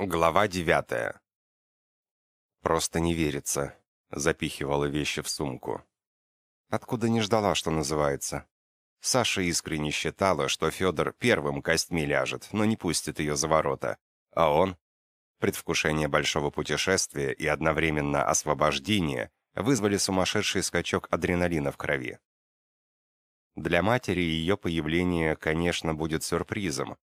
Глава девятая. «Просто не верится», — запихивала вещи в сумку. Откуда не ждала, что называется. Саша искренне считала, что Федор первым костьми ляжет, но не пустит ее за ворота. А он? Предвкушение большого путешествия и одновременно освобождение вызвали сумасшедший скачок адреналина в крови. Для матери ее появление, конечно, будет сюрпризом,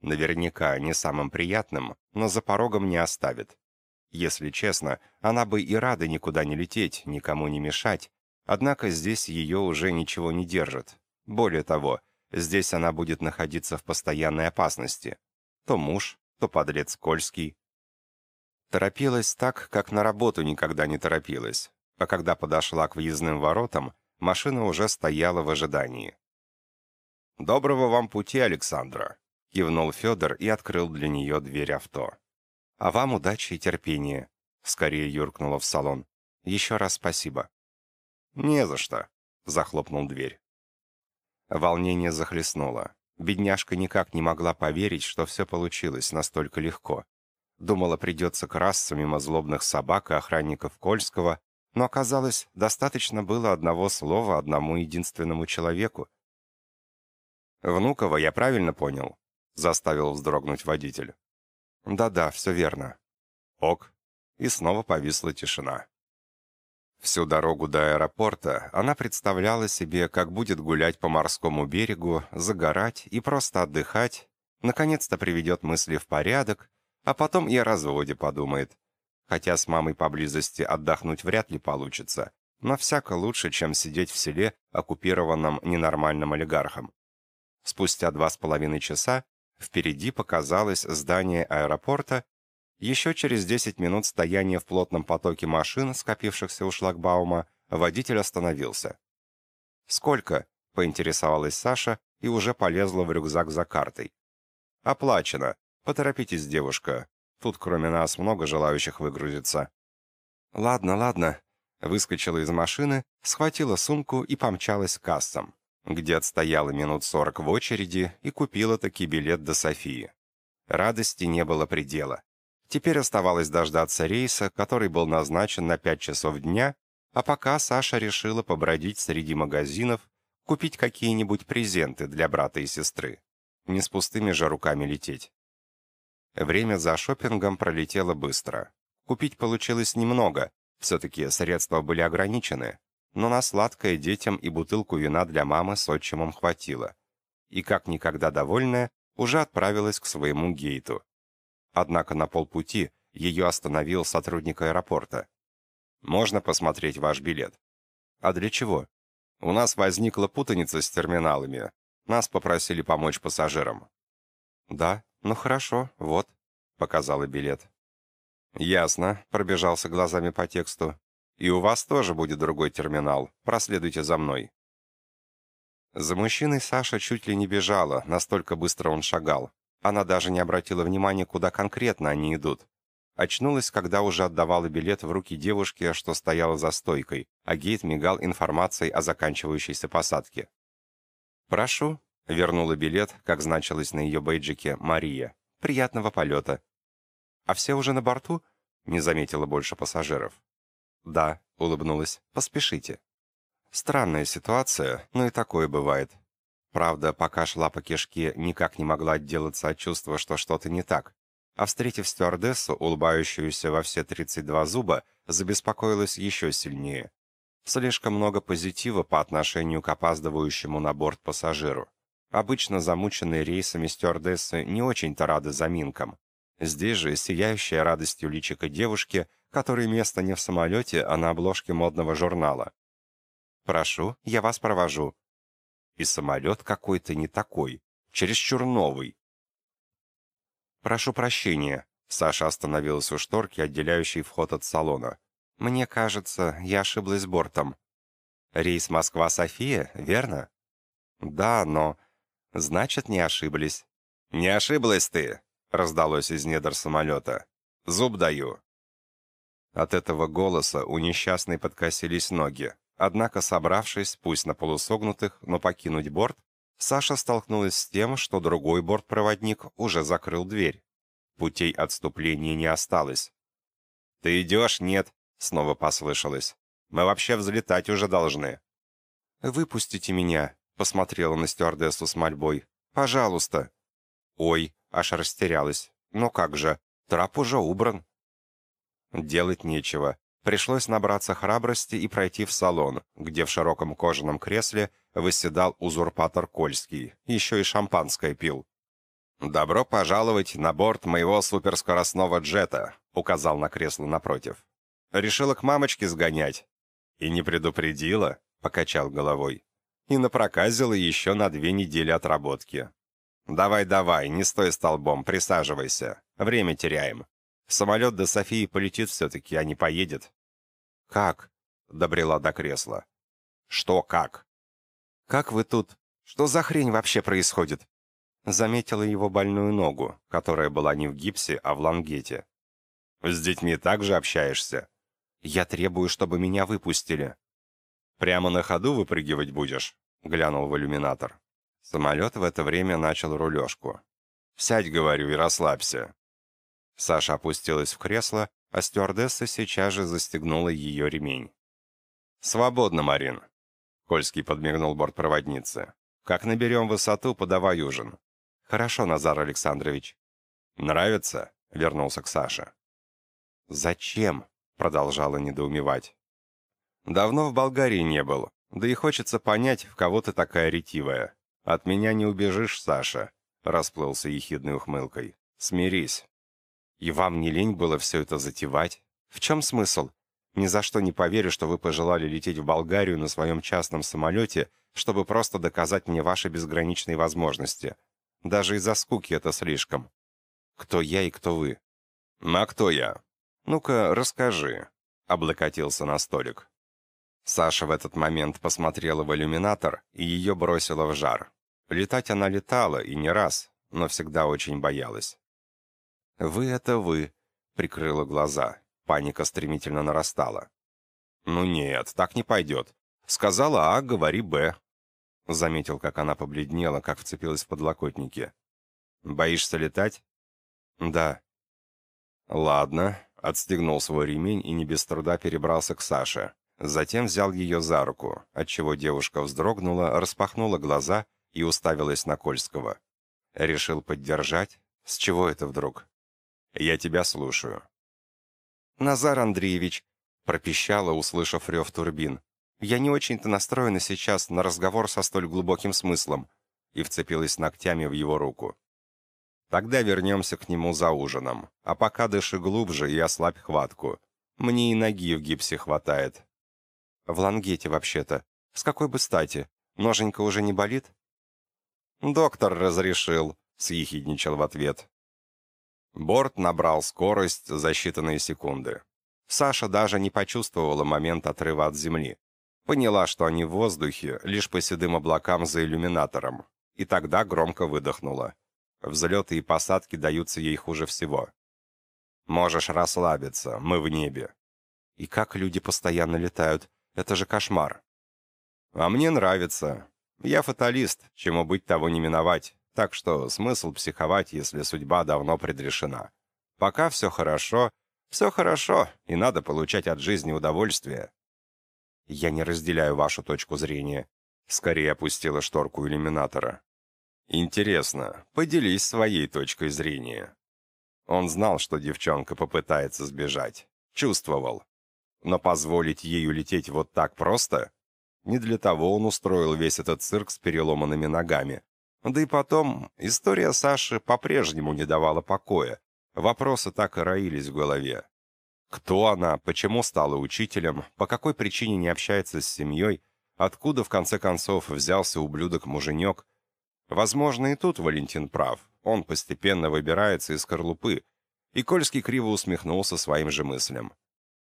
Наверняка не самым приятным, но за порогом не оставит. Если честно, она бы и рада никуда не лететь, никому не мешать, однако здесь ее уже ничего не держит. Более того, здесь она будет находиться в постоянной опасности. То муж, то подлец Кольский. Торопилась так, как на работу никогда не торопилась, а когда подошла к въездным воротам, машина уже стояла в ожидании. «Доброго вам пути, Александра!» — кивнул Федор и открыл для нее дверь авто. «А вам удачи и терпения», — скорее юркнула в салон. «Еще раз спасибо». «Не за что», — захлопнул дверь. Волнение захлестнуло. Бедняжка никак не могла поверить, что все получилось настолько легко. Думала, придется красться мимо злобных собак и охранников Кольского, но оказалось, достаточно было одного слова одному единственному человеку. «Внуково, я правильно понял?» Заставил вздрогнуть водитель. «Да-да, все верно». «Ок». И снова повисла тишина. Всю дорогу до аэропорта она представляла себе, как будет гулять по морскому берегу, загорать и просто отдыхать, наконец-то приведет мысли в порядок, а потом и о разводе подумает. Хотя с мамой поблизости отдохнуть вряд ли получится, но всяко лучше, чем сидеть в селе, оккупированном ненормальным олигархом. Спустя два с половиной часа Впереди показалось здание аэропорта. Еще через 10 минут стояния в плотном потоке машин, скопившихся у шлагбаума, водитель остановился. «Сколько?» — поинтересовалась Саша и уже полезла в рюкзак за картой. «Оплачено. Поторопитесь, девушка. Тут кроме нас много желающих выгрузиться». «Ладно, ладно», — выскочила из машины, схватила сумку и помчалась к кассам где отстояла минут сорок в очереди и купила таки билет до Софии. Радости не было предела. Теперь оставалось дождаться рейса, который был назначен на пять часов дня, а пока Саша решила побродить среди магазинов, купить какие-нибудь презенты для брата и сестры. Не с пустыми же руками лететь. Время за шопингом пролетело быстро. Купить получилось немного, все-таки средства были ограничены, но на сладкое детям и бутылку вина для мамы с отчимом хватило. И, как никогда довольная, уже отправилась к своему гейту. Однако на полпути ее остановил сотрудник аэропорта. «Можно посмотреть ваш билет?» «А для чего?» «У нас возникла путаница с терминалами. Нас попросили помочь пассажирам». «Да, ну хорошо, вот», — показала билет. «Ясно», — пробежался глазами по тексту. И у вас тоже будет другой терминал. Проследуйте за мной». За мужчиной Саша чуть ли не бежала, настолько быстро он шагал. Она даже не обратила внимания, куда конкретно они идут. Очнулась, когда уже отдавала билет в руки девушки, что стояла за стойкой, а гейт мигал информацией о заканчивающейся посадке. «Прошу», — вернула билет, как значилось на ее бейджике, Мария. «Приятного полета». «А все уже на борту?» — не заметила больше пассажиров. «Да», — улыбнулась, — «поспешите». Странная ситуация, но и такое бывает. Правда, пока шла по кишке, никак не могла отделаться от чувства, что что-то не так. А встретив стюардессу, улыбающуюся во все 32 зуба, забеспокоилась еще сильнее. Слишком много позитива по отношению к опаздывающему на борт пассажиру. Обычно замученные рейсами стюардессы не очень-то рады заминкам. Здесь же, сияющая радостью личика девушки, которой место не в самолете, а на обложке модного журнала. «Прошу, я вас провожу». И самолет какой-то не такой, чересчур новый. «Прошу прощения», — Саша остановилась у шторки, отделяющей вход от салона. «Мне кажется, я ошиблась бортом». «Рейс Москва-София, верно?» «Да, но...» «Значит, не ошиблись». «Не ошиблась ты!» — раздалось из недр самолета. «Зуб даю». От этого голоса у несчастной подкосились ноги. Однако, собравшись, пусть на полусогнутых, но покинуть борт, Саша столкнулась с тем, что другой бортпроводник уже закрыл дверь. Путей отступления не осталось. «Ты идешь? Нет?» — снова послышалось. «Мы вообще взлетать уже должны». «Выпустите меня», — посмотрела на стюардессу с мольбой. «Пожалуйста». «Ой», — аж растерялась. «Ну как же, трап уже убран». Делать нечего. Пришлось набраться храбрости и пройти в салон, где в широком кожаном кресле восседал узурпатор Кольский, еще и шампанское пил. «Добро пожаловать на борт моего суперскоростного джета», — указал на кресло напротив. «Решила к мамочке сгонять». «И не предупредила», — покачал головой. «И напроказила еще на две недели отработки». «Давай-давай, не стой столбом, присаживайся. Время теряем. Самолет до Софии полетит все-таки, а не поедет». «Как?» — добрела до кресла. «Что как?» «Как вы тут? Что за хрень вообще происходит?» Заметила его больную ногу, которая была не в гипсе, а в лангете. «С детьми также общаешься?» «Я требую, чтобы меня выпустили». «Прямо на ходу выпрыгивать будешь?» — глянул в иллюминатор. Самолет в это время начал рулежку. «Сядь, говорю, и расслабься. Саша опустилась в кресло, а стюардесса сейчас же застегнула ее ремень. «Свободно, Марин!» Кольский подмигнул бортпроводнице. «Как наберем высоту, подавай ужин». «Хорошо, Назар Александрович». «Нравится?» — вернулся к Саше. «Зачем?» — продолжала недоумевать. «Давно в Болгарии не был, да и хочется понять, в кого ты такая ретивая. От меня не убежишь, Саша», — расплылся ехидной ухмылкой. «Смирись». И вам не лень было все это затевать? В чем смысл? Ни за что не поверю, что вы пожелали лететь в Болгарию на своем частном самолете, чтобы просто доказать мне ваши безграничные возможности. Даже из-за скуки это слишком. Кто я и кто вы? А кто я? Ну-ка, расскажи. Облокотился на столик. Саша в этот момент посмотрела в иллюминатор, и ее бросило в жар. Летать она летала, и не раз, но всегда очень боялась. «Вы — это вы», — прикрыла глаза. Паника стремительно нарастала. «Ну нет, так не пойдет. Сказала А, говори Б». Заметил, как она побледнела, как вцепилась в подлокотники. «Боишься летать?» «Да». «Ладно», — отстегнул свой ремень и не без труда перебрался к Саше. Затем взял ее за руку, отчего девушка вздрогнула, распахнула глаза и уставилась на Кольского. Решил поддержать? С чего это вдруг? «Я тебя слушаю». «Назар Андреевич», — пропищала, услышав рев турбин, «я не очень-то настроена сейчас на разговор со столь глубоким смыслом», и вцепилась ногтями в его руку. «Тогда вернемся к нему за ужином, а пока дыши глубже и ослабь хватку. Мне и ноги в гипсе хватает». «В лангете, вообще-то. С какой бы стати? Ноженька уже не болит?» «Доктор разрешил», — съехидничал в ответ. Борт набрал скорость за считанные секунды. Саша даже не почувствовала момент отрыва от земли. Поняла, что они в воздухе, лишь по седым облакам за иллюминатором. И тогда громко выдохнула. Взлеты и посадки даются ей хуже всего. «Можешь расслабиться, мы в небе». «И как люди постоянно летают? Это же кошмар». «А мне нравится. Я фаталист, чему быть того не миновать. Так что смысл психовать, если судьба давно предрешена. Пока все хорошо, все хорошо, и надо получать от жизни удовольствие. Я не разделяю вашу точку зрения. Скорее опустила шторку иллюминатора. Интересно, поделись своей точкой зрения. Он знал, что девчонка попытается сбежать. Чувствовал. Но позволить ей улететь вот так просто? Не для того он устроил весь этот цирк с переломанными ногами, да и потом, история Саши по-прежнему не давала покоя. Вопросы так и роились в голове. Кто она, почему стала учителем, по какой причине не общается с семьей, откуда, в конце концов, взялся ублюдок-муженек. Возможно, и тут Валентин прав. Он постепенно выбирается из скорлупы. И Кольский криво усмехнулся своим же мыслям.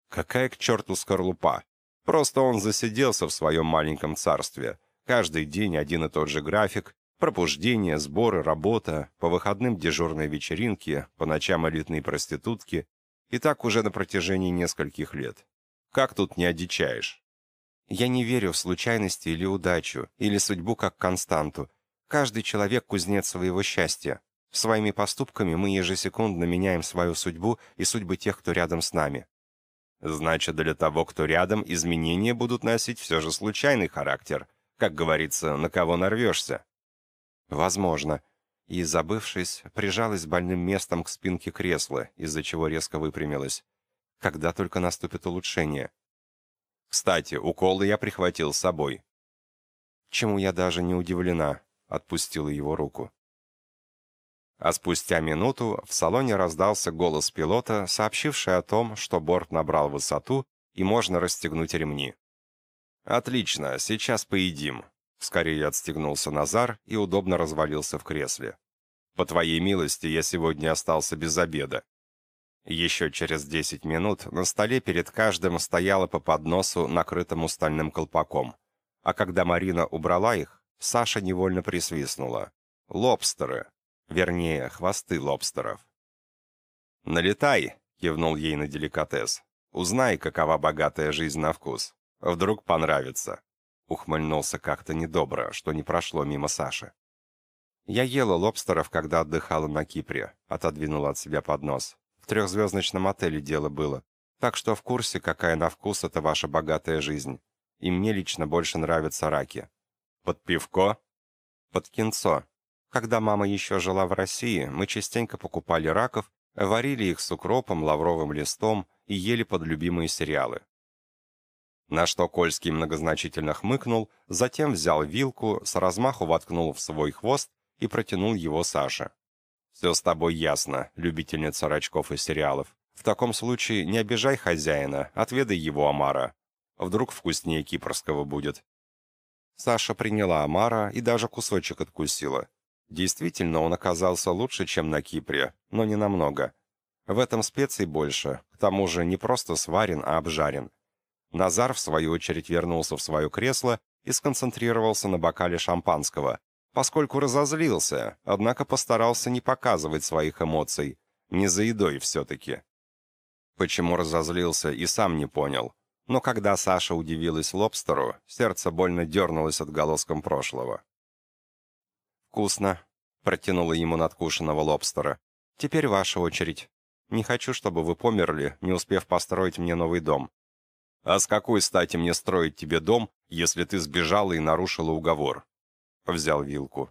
Какая к черту скорлупа? Просто он засиделся в своем маленьком царстве. Каждый день один и тот же график, Пробуждение, сборы, работа, по выходным дежурные вечеринки, по ночам элитные проститутки. И так уже на протяжении нескольких лет. Как тут не одичаешь? Я не верю в случайности или удачу, или судьбу как константу. Каждый человек — кузнец своего счастья. Своими поступками мы ежесекундно меняем свою судьбу и судьбы тех, кто рядом с нами. Значит, для того, кто рядом, изменения будут носить все же случайный характер. Как говорится, на кого нарвешься. Возможно. И, забывшись, прижалась больным местом к спинке кресла, из-за чего резко выпрямилась. Когда только наступит улучшение. Кстати, уколы я прихватил с собой. Чему я даже не удивлена, отпустила его руку. А спустя минуту в салоне раздался голос пилота, сообщивший о том, что борт набрал высоту и можно расстегнуть ремни. «Отлично, сейчас поедим», Скорее отстегнулся Назар и удобно развалился в кресле. «По твоей милости, я сегодня остался без обеда». Еще через десять минут на столе перед каждым стояло по подносу, накрытому стальным колпаком. А когда Марина убрала их, Саша невольно присвистнула. «Лобстеры!» Вернее, хвосты лобстеров. «Налетай!» — кивнул ей на деликатес. «Узнай, какова богатая жизнь на вкус. Вдруг понравится». Ухмыльнулся как-то недобро, что не прошло мимо Саши. «Я ела лобстеров, когда отдыхала на Кипре», — отодвинула от себя поднос. «В трехзвездочном отеле дело было. Так что в курсе, какая на вкус эта ваша богатая жизнь. И мне лично больше нравятся раки». «Под пивко?» «Под кинцо. Когда мама еще жила в России, мы частенько покупали раков, варили их с укропом, лавровым листом и ели под любимые сериалы. На что Кольский многозначительно хмыкнул, затем взял вилку, с размаху воткнул в свой хвост и протянул его Саше. «Все с тобой ясно, любительница рачков и сериалов. В таком случае не обижай хозяина, отведай его омара. Вдруг вкуснее кипрского будет». Саша приняла омара и даже кусочек откусила. Действительно, он оказался лучше, чем на Кипре, но не намного. В этом специй больше, к тому же не просто сварен, а обжарен. Назар, в свою очередь, вернулся в свое кресло и сконцентрировался на бокале шампанского, поскольку разозлился, однако постарался не показывать своих эмоций. Не за едой все-таки. Почему разозлился, и сам не понял. Но когда Саша удивилась лобстеру, сердце больно дернулось отголоском прошлого. «Вкусно», — протянула ему надкушенного лобстера. «Теперь ваша очередь. Не хочу, чтобы вы померли, не успев построить мне новый дом. «А с какой стати мне строить тебе дом, если ты сбежала и нарушила уговор?» Взял вилку.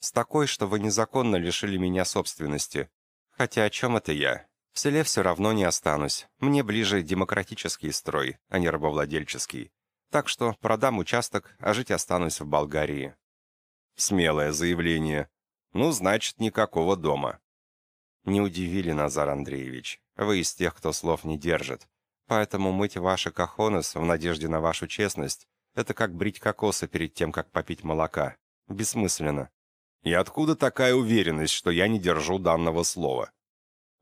«С такой, что вы незаконно лишили меня собственности. Хотя о чем это я? В селе все равно не останусь. Мне ближе демократический строй, а не рабовладельческий. Так что продам участок, а жить останусь в Болгарии». Смелое заявление. Ну, значит, никакого дома. Не удивили, Назар Андреевич. Вы из тех, кто слов не держит. Поэтому мыть ваши кахонес в надежде на вашу честность — это как брить кокосы перед тем, как попить молока. Бессмысленно. И откуда такая уверенность, что я не держу данного слова?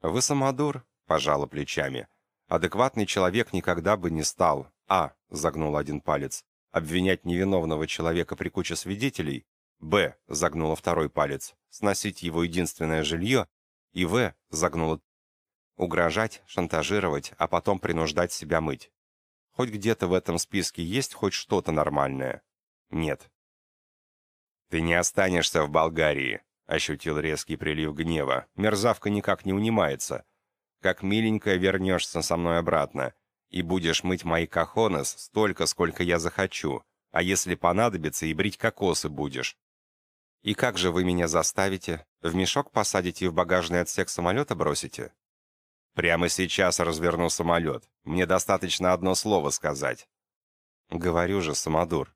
Вы самодур, пожала плечами. Адекватный человек никогда бы не стал. А, загнул один палец. Обвинять невиновного человека при куче свидетелей. Б, загнула второй палец. Сносить его единственное жилье. И В, загнула Угрожать, шантажировать, а потом принуждать себя мыть. Хоть где-то в этом списке есть хоть что-то нормальное? Нет. «Ты не останешься в Болгарии», — ощутил резкий прилив гнева. Мерзавка никак не унимается. «Как миленькая вернешься со мной обратно, и будешь мыть мои кахонес столько, сколько я захочу, а если понадобится, и брить кокосы будешь». «И как же вы меня заставите? В мешок посадите и в багажный отсек самолета бросите?» Прямо сейчас разверну самолет. Мне достаточно одно слово сказать. Говорю же, самодур.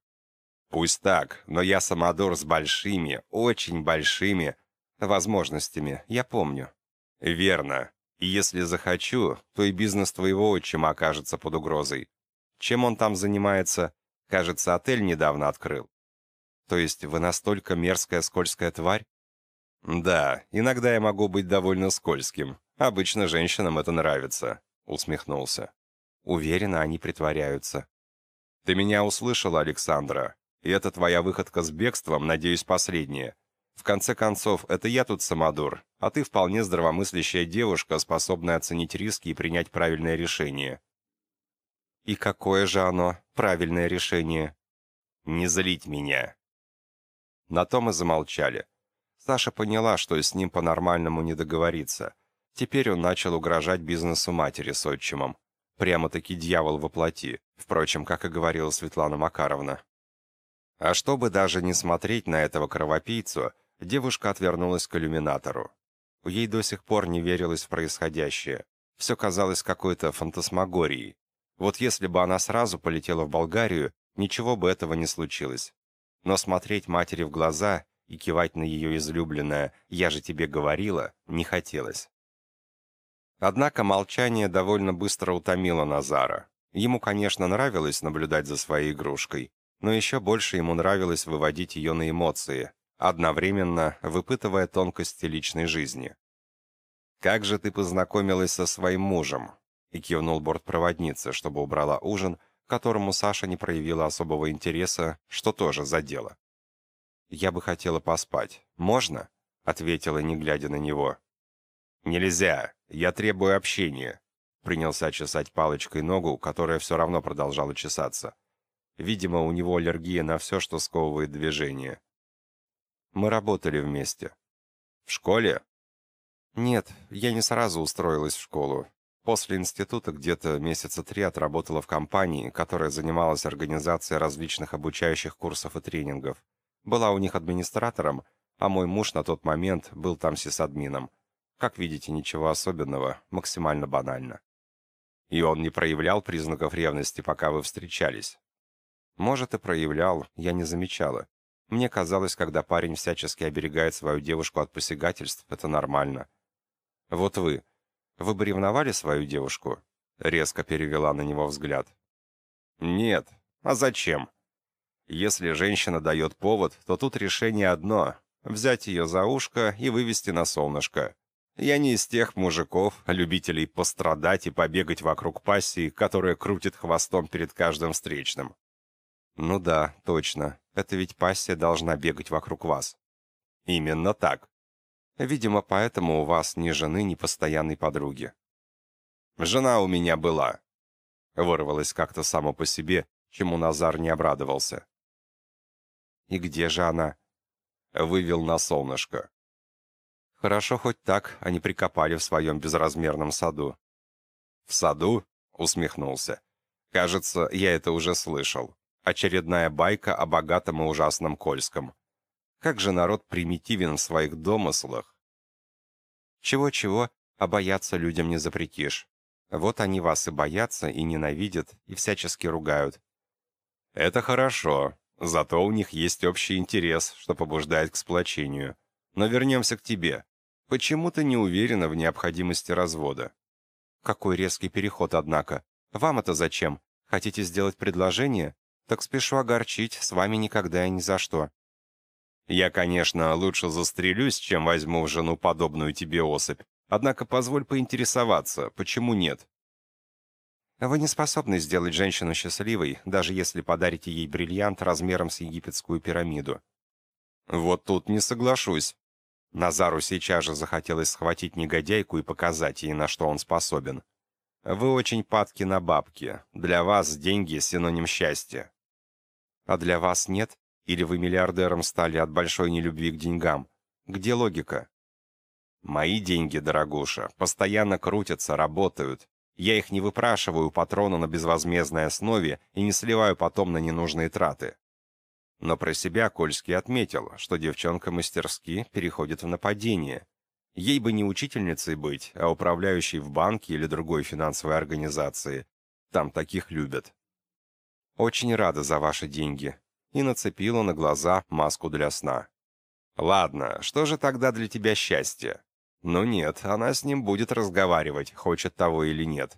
Пусть так, но я самодур с большими, очень большими возможностями, я помню. Верно. И если захочу, то и бизнес твоего отчима окажется под угрозой. Чем он там занимается? Кажется, отель недавно открыл. То есть вы настолько мерзкая скользкая тварь? Да, иногда я могу быть довольно скользким, «Обычно женщинам это нравится», — усмехнулся. «Уверена, они притворяются». «Ты меня услышала, Александра, и это твоя выходка с бегством, надеюсь, последняя. В конце концов, это я тут самодур, а ты вполне здравомыслящая девушка, способная оценить риски и принять правильное решение». «И какое же оно, правильное решение?» «Не злить меня». На том и замолчали. Саша поняла, что с ним по-нормальному не договориться. Теперь он начал угрожать бизнесу матери с отчимом. Прямо-таки дьявол воплоти, впрочем, как и говорила Светлана Макаровна. А чтобы даже не смотреть на этого кровопийцу, девушка отвернулась к иллюминатору. Ей до сих пор не верилось в происходящее. Все казалось какой-то фантасмагорией. Вот если бы она сразу полетела в Болгарию, ничего бы этого не случилось. Но смотреть матери в глаза и кивать на ее излюбленное «я же тебе говорила» не хотелось. Однако молчание довольно быстро утомило Назара. Ему, конечно, нравилось наблюдать за своей игрушкой, но еще больше ему нравилось выводить ее на эмоции, одновременно выпытывая тонкости личной жизни. «Как же ты познакомилась со своим мужем?» и кивнул бортпроводнице, чтобы убрала ужин, которому Саша не проявила особого интереса, что тоже задело. «Я бы хотела поспать. Можно?» — ответила, не глядя на него. «Нельзя. Я требую общения», — принялся чесать палочкой ногу, которая все равно продолжала чесаться. Видимо, у него аллергия на все, что сковывает движение. Мы работали вместе. В школе? Нет, я не сразу устроилась в школу. После института где-то месяца три отработала в компании, которая занималась организацией различных обучающих курсов и тренингов. Была у них администратором, а мой муж на тот момент был там сисадмином. Как видите, ничего особенного, максимально банально. И он не проявлял признаков ревности, пока вы встречались. Может, и проявлял, я не замечала. Мне казалось, когда парень всячески оберегает свою девушку от посягательств, это нормально. Вот вы, вы бы ревновали свою девушку?» Резко перевела на него взгляд. «Нет. А зачем? Если женщина дает повод, то тут решение одно — взять ее за ушко и вывести на солнышко. Я не из тех мужиков, любителей пострадать и побегать вокруг пассии, которая крутит хвостом перед каждым встречным. Ну да, точно. Это ведь пассия должна бегать вокруг вас. Именно так. Видимо, поэтому у вас ни жены, ни постоянной подруги. «Жена у меня была», — вырвалось как-то само по себе, чему Назар не обрадовался. «И где же она?» Вывел на солнышко. Хорошо хоть так, они прикопали в своем безразмерном саду. «В саду?» — усмехнулся. «Кажется, я это уже слышал. Очередная байка о богатом и ужасном Кольском. Как же народ примитивен в своих домыслах. Чего-чего, а бояться людям не запретишь. Вот они вас и боятся, и ненавидят, и всячески ругают. Это хорошо, зато у них есть общий интерес, что побуждает к сплочению. Но вернемся к тебе. Почему ты не уверена в необходимости развода? Какой резкий переход, однако. Вам это зачем? Хотите сделать предложение? Так спешу огорчить, с вами никогда и ни за что. Я, конечно, лучше застрелюсь, чем возьму в жену подобную тебе особь. Однако позволь поинтересоваться, почему нет? Вы не способны сделать женщину счастливой, даже если подарите ей бриллиант размером с египетскую пирамиду. Вот тут не соглашусь. Назару сейчас же захотелось схватить негодяйку и показать ей, на что он способен. Вы очень падки на бабки. Для вас деньги — синоним счастья. А для вас нет? Или вы миллиардером стали от большой нелюбви к деньгам? Где логика? Мои деньги, дорогуша, постоянно крутятся, работают. Я их не выпрашиваю у патрона на безвозмездной основе и не сливаю потом на ненужные траты. Но про себя Кольский отметил, что девчонка мастерски переходит в нападение. Ей бы не учительницей быть, а управляющей в банке или другой финансовой организации. Там таких любят. Очень рада за ваши деньги, и нацепила на глаза маску для сна. «Ладно, что же тогда для тебя счастье?» «Ну нет, она с ним будет разговаривать, хочет того или нет».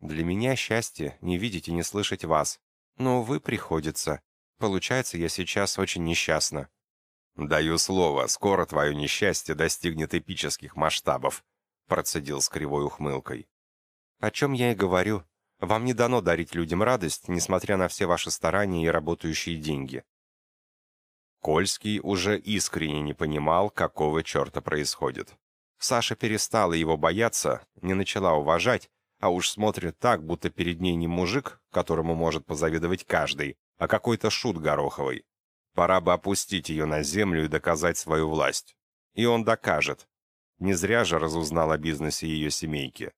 «Для меня счастье — не видеть и не слышать вас. Но, увы, приходится. Получается, я сейчас очень несчастна». «Даю слово, скоро твое несчастье достигнет эпических масштабов», — процедил с кривой ухмылкой. «О чем я и говорю. Вам не дано дарить людям радость, несмотря на все ваши старания и работающие деньги. Кольский уже искренне не понимал, какого черта происходит. Саша перестала его бояться, не начала уважать, а уж смотрит так, будто перед ней не мужик, которому может позавидовать каждый, а какой-то шут Гороховый. Пора бы опустить ее на землю и доказать свою власть. И он докажет. Не зря же разузнал о бизнесе ее семейки.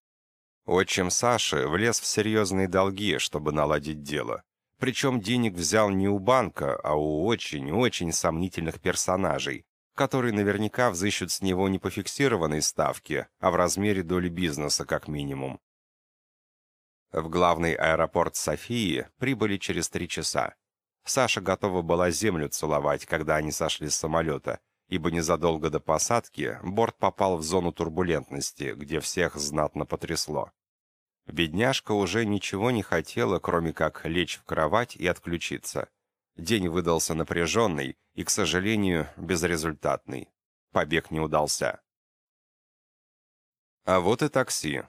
Отчим Саши влез в серьезные долги, чтобы наладить дело. Причем денег взял не у банка, а у очень-очень сомнительных персонажей, которые наверняка взыщут с него не по фиксированной ставке, а в размере доли бизнеса как минимум. В главный аэропорт Софии прибыли через три часа. Саша готова была землю целовать, когда они сошли с самолета, ибо незадолго до посадки борт попал в зону турбулентности, где всех знатно потрясло. Бедняжка уже ничего не хотела, кроме как лечь в кровать и отключиться. День выдался напряженный и, к сожалению, безрезультатный. Побег не удался. А вот и такси.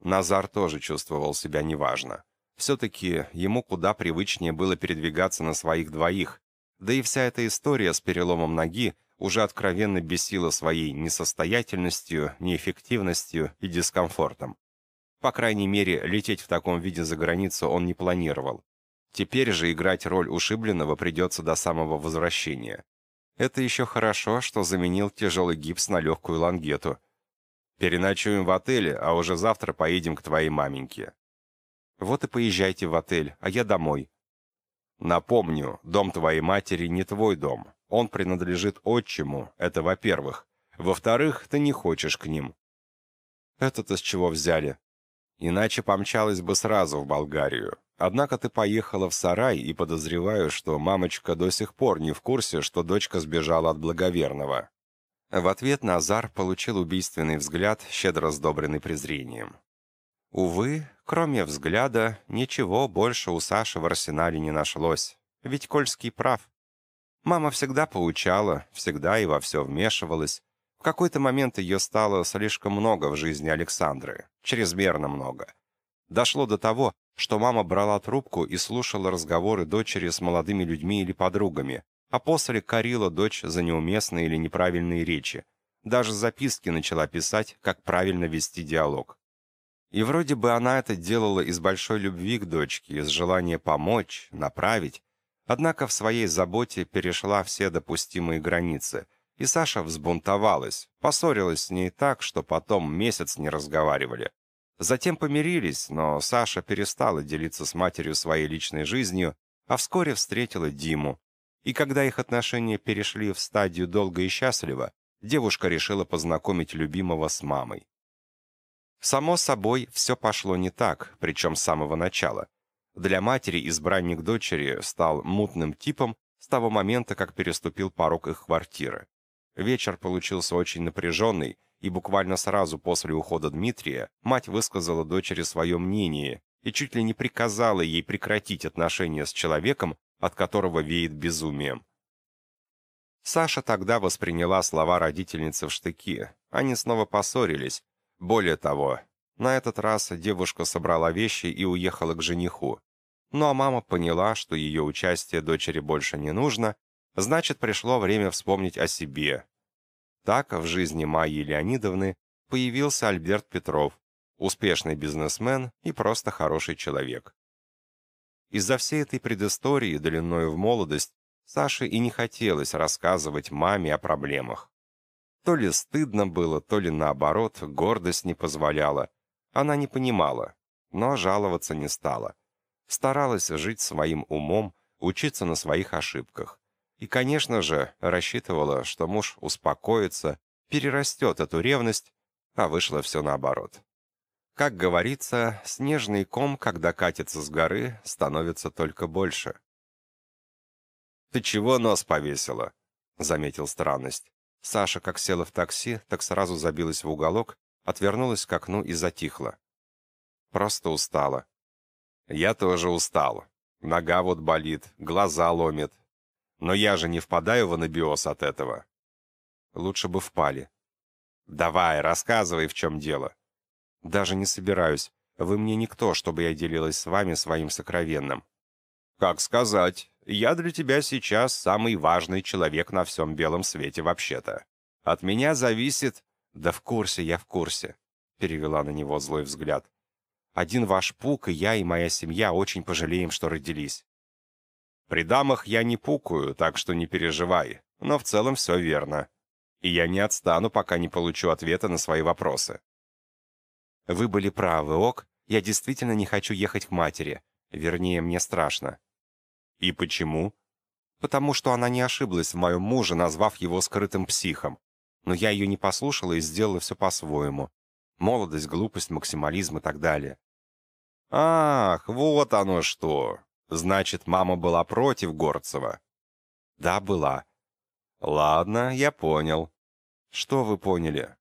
Назар тоже чувствовал себя неважно. Все-таки ему куда привычнее было передвигаться на своих двоих, да и вся эта история с переломом ноги уже откровенно бесила своей несостоятельностью, неэффективностью и дискомфортом. По крайней мере, лететь в таком виде за границу он не планировал. Теперь же играть роль ушибленного придется до самого возвращения. Это еще хорошо, что заменил тяжелый гипс на легкую лангету. Переночуем в отеле, а уже завтра поедем к твоей маменьке. Вот и поезжайте в отель, а я домой. Напомню, дом твоей матери не твой дом. Он принадлежит отчиму, это во-первых. Во-вторых, ты не хочешь к ним. Это-то с чего взяли? Иначе помчалась бы сразу в Болгарию. Однако ты поехала в сарай и подозреваю, что мамочка до сих пор не в курсе, что дочка сбежала от благоверного». В ответ Назар получил убийственный взгляд, щедро сдобренный презрением. Увы, кроме взгляда, ничего больше у Саши в арсенале не нашлось. Ведь Кольский прав. Мама всегда поучала, всегда и во все вмешивалась, в какой-то момент ее стало слишком много в жизни Александры, чрезмерно много. Дошло до того, что мама брала трубку и слушала разговоры дочери с молодыми людьми или подругами, а после корила дочь за неуместные или неправильные речи. Даже записки начала писать, как правильно вести диалог. И вроде бы она это делала из большой любви к дочке, из желания помочь, направить, однако в своей заботе перешла все допустимые границы – и Саша взбунтовалась, поссорилась с ней так, что потом месяц не разговаривали. Затем помирились, но Саша перестала делиться с матерью своей личной жизнью, а вскоре встретила Диму. И когда их отношения перешли в стадию долго и счастливо, девушка решила познакомить любимого с мамой. Само собой, все пошло не так, причем с самого начала. Для матери избранник дочери стал мутным типом с того момента, как переступил порог их квартиры. Вечер получился очень напряженный, и буквально сразу после ухода Дмитрия мать высказала дочери свое мнение и чуть ли не приказала ей прекратить отношения с человеком, от которого веет безумием. Саша тогда восприняла слова родительницы в штыки. Они снова поссорились. Более того, на этот раз девушка собрала вещи и уехала к жениху. Ну а мама поняла, что ее участие дочери больше не нужно, Значит, пришло время вспомнить о себе. Так в жизни Майи Леонидовны появился Альберт Петров, успешный бизнесмен и просто хороший человек. Из-за всей этой предыстории, длиною в молодость, Саше и не хотелось рассказывать маме о проблемах. То ли стыдно было, то ли наоборот, гордость не позволяла. Она не понимала, но жаловаться не стала. Старалась жить своим умом, учиться на своих ошибках. И, конечно же, рассчитывала, что муж успокоится, перерастет эту ревность, а вышло все наоборот. Как говорится, снежный ком, когда катится с горы, становится только больше. «Ты чего нос повесила?» — заметил странность. Саша, как села в такси, так сразу забилась в уголок, отвернулась к окну и затихла. Просто устала. «Я тоже устал. Нога вот болит, глаза ломит, но я же не впадаю в анабиоз от этого. Лучше бы впали. Давай, рассказывай, в чем дело. Даже не собираюсь. Вы мне никто, чтобы я делилась с вами своим сокровенным. Как сказать, я для тебя сейчас самый важный человек на всем белом свете вообще-то. От меня зависит... Да в курсе, я в курсе, перевела на него злой взгляд. Один ваш пук, и я, и моя семья очень пожалеем, что родились. При дамах я не пукаю, так что не переживай, но в целом все верно. И я не отстану, пока не получу ответа на свои вопросы. Вы были правы, Ок. Я действительно не хочу ехать к матери. Вернее, мне страшно. И почему? Потому что она не ошиблась в моем муже, назвав его скрытым психом. Но я ее не послушала и сделала все по-своему. Молодость, глупость, максимализм и так далее. Ах, вот оно что. Значит, мама была против Горцева? Да, была. Ладно, я понял. Что вы поняли?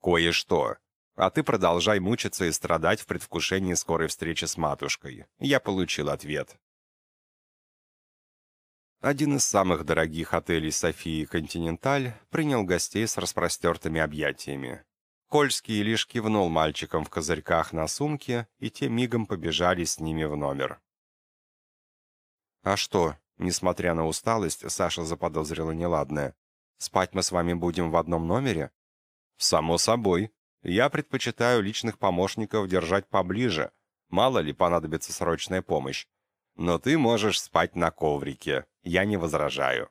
Кое-что. А ты продолжай мучиться и страдать в предвкушении скорой встречи с матушкой. Я получил ответ. Один из самых дорогих отелей Софии «Континенталь» принял гостей с распростертыми объятиями. Кольский лишь кивнул мальчикам в козырьках на сумке, и те мигом побежали с ними в номер. «А что?» Несмотря на усталость, Саша заподозрила неладное. «Спать мы с вами будем в одном номере?» «Само собой. Я предпочитаю личных помощников держать поближе. Мало ли понадобится срочная помощь. Но ты можешь спать на коврике. Я не возражаю».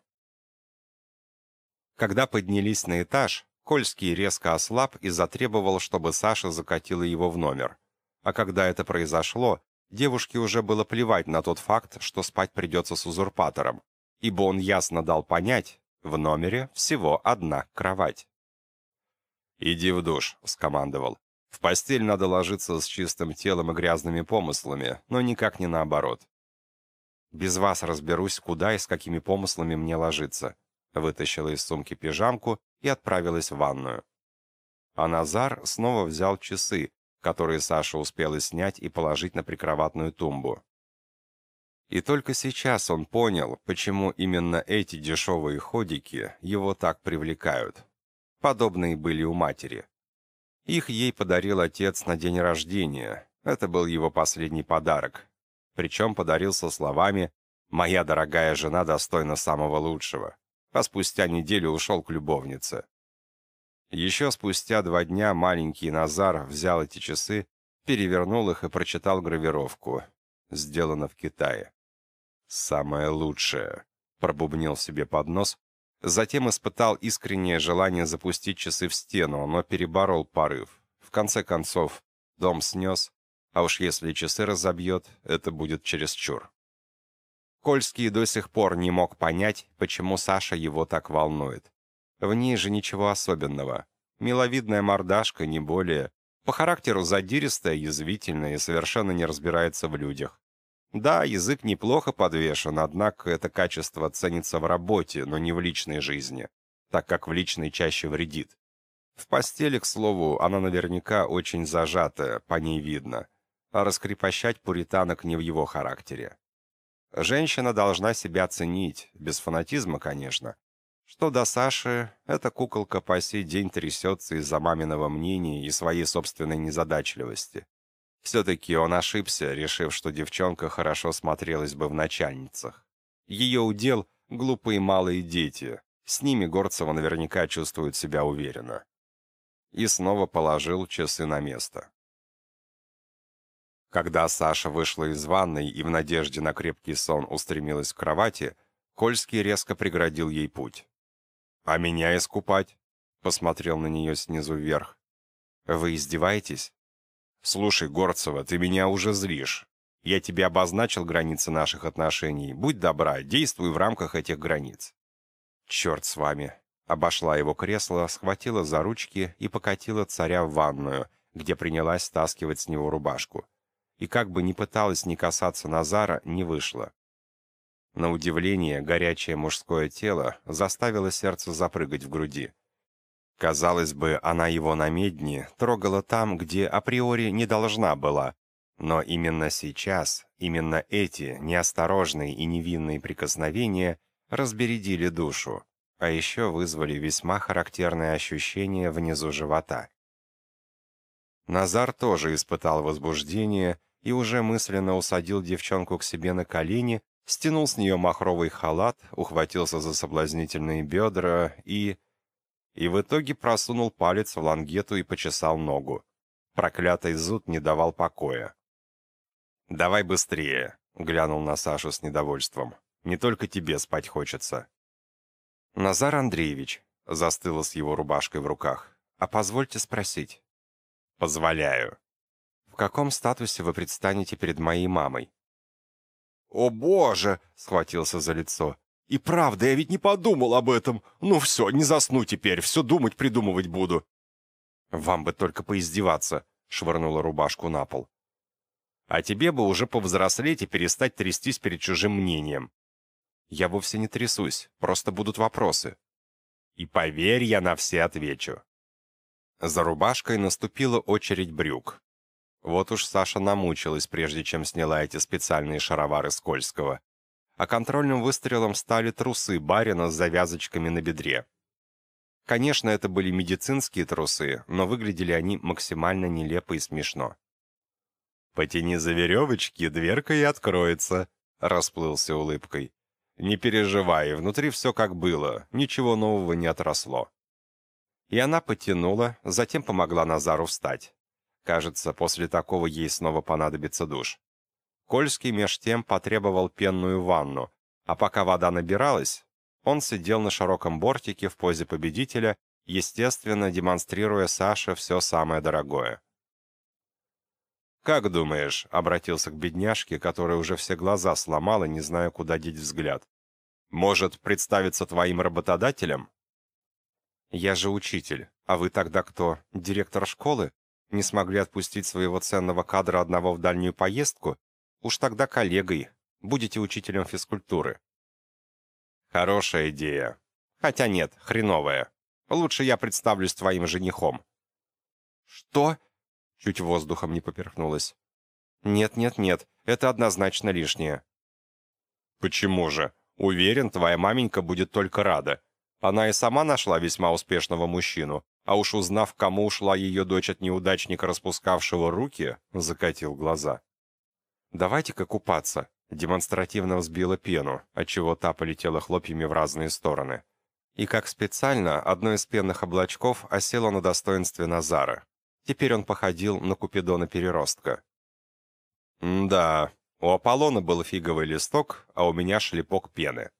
Когда поднялись на этаж, Кольский резко ослаб и затребовал, чтобы Саша закатила его в номер. А когда это произошло, Девушке уже было плевать на тот факт, что спать придется с узурпатором, ибо он ясно дал понять, в номере всего одна кровать. «Иди в душ», — скомандовал. «В постель надо ложиться с чистым телом и грязными помыслами, но никак не наоборот». «Без вас разберусь, куда и с какими помыслами мне ложиться», вытащила из сумки пижамку и отправилась в ванную. А Назар снова взял часы, которые Саша успела снять и положить на прикроватную тумбу. И только сейчас он понял, почему именно эти дешевые ходики его так привлекают. Подобные были у матери. Их ей подарил отец на день рождения. Это был его последний подарок. Причем подарил со словами «Моя дорогая жена достойна самого лучшего», а спустя неделю ушел к любовнице. Еще спустя два дня маленький Назар взял эти часы, перевернул их и прочитал гравировку. Сделано в Китае. «Самое лучшее», — пробубнил себе под нос. Затем испытал искреннее желание запустить часы в стену, но переборол порыв. В конце концов, дом снес, а уж если часы разобьет, это будет чересчур. Кольский до сих пор не мог понять, почему Саша его так волнует. В ней же ничего особенного. Миловидная мордашка, не более. По характеру задиристая, язвительная и совершенно не разбирается в людях. Да, язык неплохо подвешен, однако это качество ценится в работе, но не в личной жизни, так как в личной чаще вредит. В постели, к слову, она наверняка очень зажатая, по ней видно. А раскрепощать пуританок не в его характере. Женщина должна себя ценить, без фанатизма, конечно, что до Саши, эта куколка по сей день трясется из-за маминого мнения и своей собственной незадачливости. Все-таки он ошибся, решив, что девчонка хорошо смотрелась бы в начальницах. Ее удел — глупые малые дети. С ними Горцева наверняка чувствует себя уверенно. И снова положил часы на место. Когда Саша вышла из ванной и в надежде на крепкий сон устремилась к кровати, Кольский резко преградил ей путь. «А меня искупать?» — посмотрел на нее снизу вверх. «Вы издеваетесь?» «Слушай, Горцева, ты меня уже злишь. Я тебе обозначил границы наших отношений. Будь добра, действуй в рамках этих границ». «Черт с вами!» Обошла его кресло, схватила за ручки и покатила царя в ванную, где принялась стаскивать с него рубашку. И как бы ни пыталась не касаться Назара, не вышло. На удивление, горячее мужское тело заставило сердце запрыгать в груди. Казалось бы, она его на медне трогала там, где априори не должна была. Но именно сейчас, именно эти неосторожные и невинные прикосновения разбередили душу, а еще вызвали весьма характерное ощущение внизу живота. Назар тоже испытал возбуждение и уже мысленно усадил девчонку к себе на колени, стянул с нее махровый халат, ухватился за соблазнительные бедра и... И в итоге просунул палец в лангету и почесал ногу. Проклятый зуд не давал покоя. «Давай быстрее», — глянул на Сашу с недовольством. Не только тебе спать хочется». «Назар Андреевич», — застыла с его рубашкой в руках, — «а позвольте спросить». «Позволяю». «В каком статусе вы предстанете перед моей мамой?» «О боже!» — схватился за лицо. «И правда, я ведь не подумал об этом. Ну все, не засну теперь, все думать придумывать буду». «Вам бы только поиздеваться», — швырнула рубашку на пол. «А тебе бы уже повзрослеть и перестать трястись перед чужим мнением». «Я вовсе не трясусь, просто будут вопросы». «И поверь, я на все отвечу». За рубашкой наступила очередь брюк. Вот уж Саша намучилась, прежде чем сняла эти специальные шаровары Скользкого. А контрольным выстрелом стали трусы барина с завязочками на бедре. Конечно, это были медицинские трусы, но выглядели они максимально нелепо и смешно. «Потяни за веревочки, дверка и откроется», — расплылся улыбкой. «Не переживай, внутри все как было, ничего нового не отросло». И она потянула, затем помогла Назару встать. Кажется, после такого ей снова понадобится душ. Кольский меж тем потребовал пенную ванну, а пока вода набиралась, он сидел на широком бортике в позе победителя, естественно, демонстрируя Саше все самое дорогое. «Как думаешь?» — обратился к бедняжке, которая уже все глаза сломала, не зная, куда деть взгляд. «Может, представиться твоим работодателем?» «Я же учитель. А вы тогда кто? Директор школы?» не смогли отпустить своего ценного кадра одного в дальнюю поездку, уж тогда коллегой, будете учителем физкультуры. Хорошая идея. Хотя нет, хреновая. Лучше я представлюсь твоим женихом. Что? Чуть воздухом не поперхнулась. Нет-нет-нет, это однозначно лишнее. Почему же? Уверен, твоя маменька будет только рада. Она и сама нашла весьма успешного мужчину, а уж узнав, кому ушла ее дочь от неудачника, распускавшего руки, закатил глаза. «Давайте-ка купаться», — демонстративно взбила пену, отчего та полетела хлопьями в разные стороны. И как специально, одно из пенных облачков осело на достоинстве Назара. Теперь он походил на Купидона-переростка. «Да, у Аполлона был фиговый листок, а у меня шлепок пены».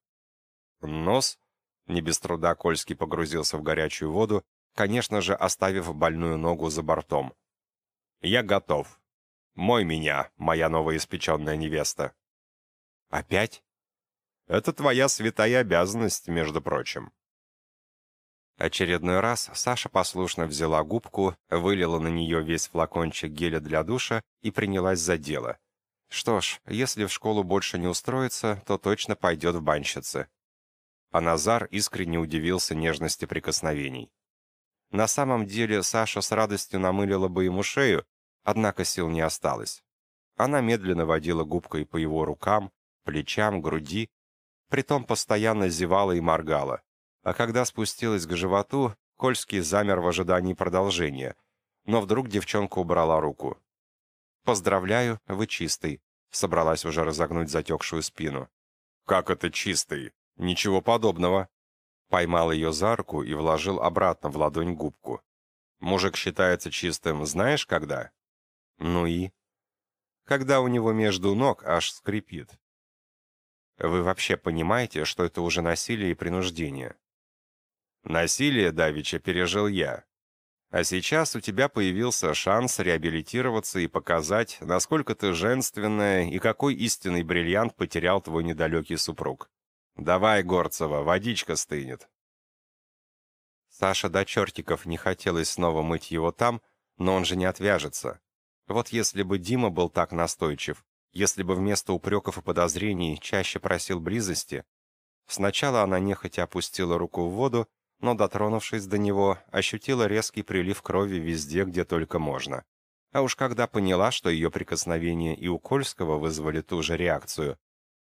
Нос, не без труда Кольский погрузился в горячую воду конечно же, оставив больную ногу за бортом. «Я готов. Мой меня, моя новоиспеченная невеста». «Опять?» «Это твоя святая обязанность, между прочим». Очередной раз Саша послушно взяла губку, вылила на нее весь флакончик геля для душа и принялась за дело. Что ж, если в школу больше не устроится, то точно пойдет в банщицы. А Назар искренне удивился нежности прикосновений. На самом деле Саша с радостью намылила бы ему шею, однако сил не осталось. Она медленно водила губкой по его рукам, плечам, груди, притом постоянно зевала и моргала. А когда спустилась к животу, Кольский замер в ожидании продолжения, но вдруг девчонка убрала руку. «Поздравляю, вы чистый», — собралась уже разогнуть затекшую спину. «Как это чистый? Ничего подобного», Поймал ее за руку и вложил обратно в ладонь губку. Мужик считается чистым знаешь когда? Ну и? Когда у него между ног аж скрипит. Вы вообще понимаете, что это уже насилие и принуждение? Насилие Давича пережил я. А сейчас у тебя появился шанс реабилитироваться и показать, насколько ты женственная и какой истинный бриллиант потерял твой недалекий супруг. «Давай, Горцева, водичка стынет». Саша до чертиков не хотелось снова мыть его там, но он же не отвяжется. Вот если бы Дима был так настойчив, если бы вместо упреков и подозрений чаще просил близости, сначала она нехотя опустила руку в воду, но, дотронувшись до него, ощутила резкий прилив крови везде, где только можно. А уж когда поняла, что ее прикосновения и у Кольского вызвали ту же реакцию,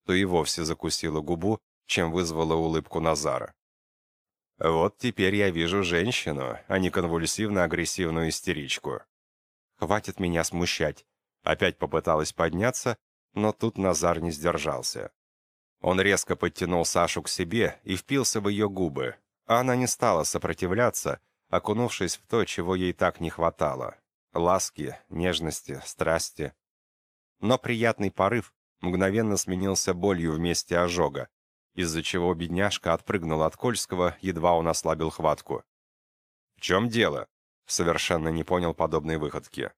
то и вовсе закусила губу чем вызвала улыбку Назара. «Вот теперь я вижу женщину, а не конвульсивно-агрессивную истеричку. Хватит меня смущать». Опять попыталась подняться, но тут Назар не сдержался. Он резко подтянул Сашу к себе и впился в ее губы, а она не стала сопротивляться, окунувшись в то, чего ей так не хватало. Ласки, нежности, страсти. Но приятный порыв мгновенно сменился болью вместе ожога, из-за чего бедняжка отпрыгнул от Кольского, едва он ослабил хватку. «В чем дело?» — совершенно не понял подобной выходки.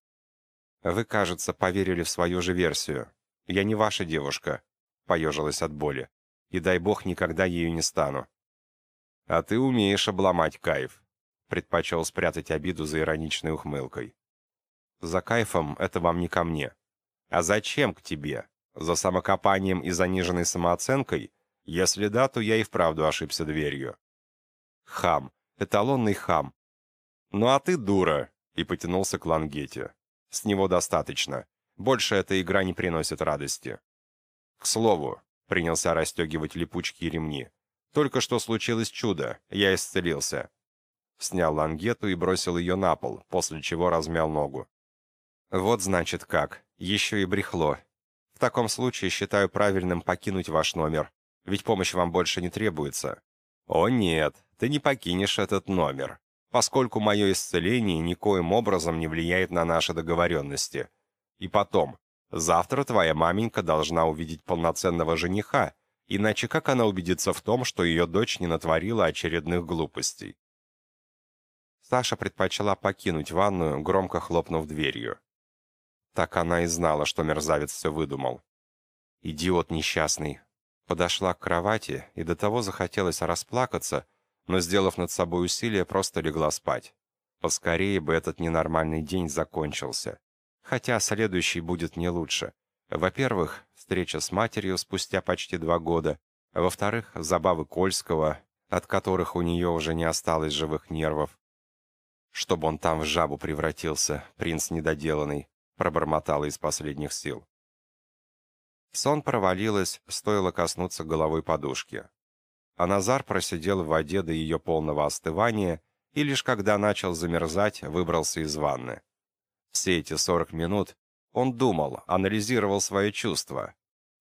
«Вы, кажется, поверили в свою же версию. Я не ваша девушка», — поежилась от боли. «И дай бог, никогда ею не стану». «А ты умеешь обломать кайф», — предпочел спрятать обиду за ироничной ухмылкой. «За кайфом это вам не ко мне. А зачем к тебе? За самокопанием и заниженной самооценкой? Если да, то я и вправду ошибся дверью». «Хам. Эталонный хам. Ну а ты дура», — и потянулся к Лангете. «С него достаточно. Больше эта игра не приносит радости». «К слову», — принялся расстегивать липучки и ремни, только что случилось чудо, я исцелился. Снял лангету и бросил ее на пол, после чего размял ногу. Вот значит как, еще и брехло. В таком случае считаю правильным покинуть ваш номер, ведь помощь вам больше не требуется. О нет, ты не покинешь этот номер, поскольку мое исцеление никоим образом не влияет на наши договоренности. И потом, завтра твоя маменька должна увидеть полноценного жениха, Иначе как она убедится в том, что ее дочь не натворила очередных глупостей? Саша предпочла покинуть ванную, громко хлопнув дверью. Так она и знала, что мерзавец все выдумал. Идиот несчастный. Подошла к кровати, и до того захотелось расплакаться, но, сделав над собой усилие, просто легла спать. Поскорее бы этот ненормальный день закончился. Хотя следующий будет не лучше. Во-первых, встреча с матерью спустя почти два года, во-вторых, забавы Кольского, от которых у нее уже не осталось живых нервов. «Чтобы он там в жабу превратился, принц недоделанный», пробормотала из последних сил. Сон провалилась, стоило коснуться головой подушки. А Назар просидел в воде до ее полного остывания и лишь когда начал замерзать, выбрался из ванны. Все эти сорок минут он думал, анализировал свои чувства.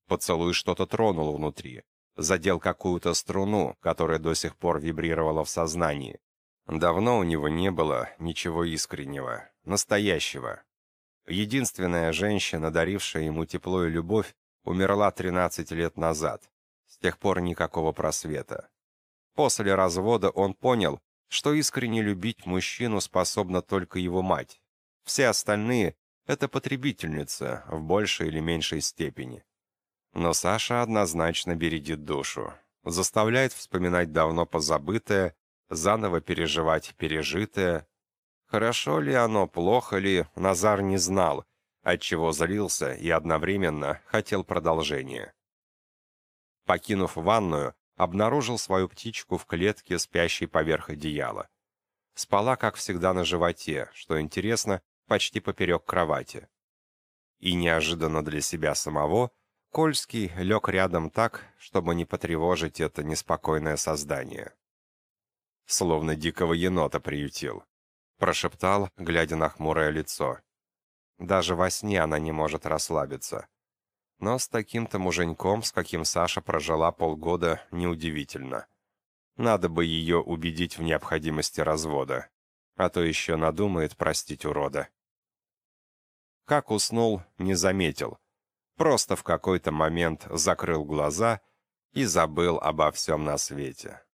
Поцелуй что-то тронул внутри, задел какую-то струну, которая до сих пор вибрировала в сознании. Давно у него не было ничего искреннего, настоящего. Единственная женщина, дарившая ему тепло и любовь, умерла 13 лет назад. Тех пор никакого просвета. После развода он понял, что искренне любить мужчину способна только его мать. Все остальные это потребительница в большей или меньшей степени. Но Саша однозначно бередит душу, заставляет вспоминать давно позабытое, заново переживать пережитое. Хорошо ли оно, плохо ли, Назар не знал, отчего злился и одновременно хотел продолжения. Покинув ванную, обнаружил свою птичку в клетке, спящей поверх одеяла. Спала, как всегда, на животе, что интересно, почти поперек кровати. И неожиданно для себя самого Кольский лег рядом так, чтобы не потревожить это неспокойное создание. Словно дикого енота приютил. Прошептал, глядя на хмурое лицо. Даже во сне она не может расслабиться. Но с таким-то муженьком, с каким Саша прожила полгода, неудивительно. Надо бы ее убедить в необходимости развода. А то еще надумает простить урода. Как уснул, не заметил. Просто в какой-то момент закрыл глаза и забыл обо всем на свете.